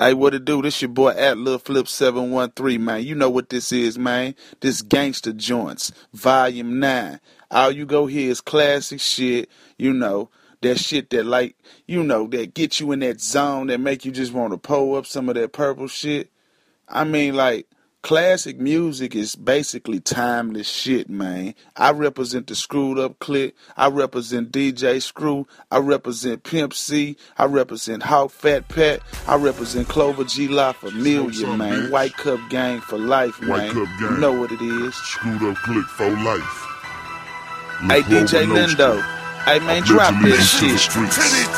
Hey, what it do? This your boy at Lil Flip 713, man. You know what this is, man. This Gangsta Jointz, Volume 9. All you go here is classic shit, you know, that shit that like, you know, that get you in that zone that make you just want to pull up some of that purple shit. I mean, like, Classic music is basically timeless shit, man. I represent the Screwed Up Click. I represent DJ Screw. I represent Pimp C. I represent Hawk Fat Pat. I represent Clover G La Familia, man. bitch. White Cup Gang for life, White man. Cup You Gang. know what it is. Screwed up click for life. Hey, Look over DJ Lindo. Hey, man, drop that allegiance to the shit. Let's get it.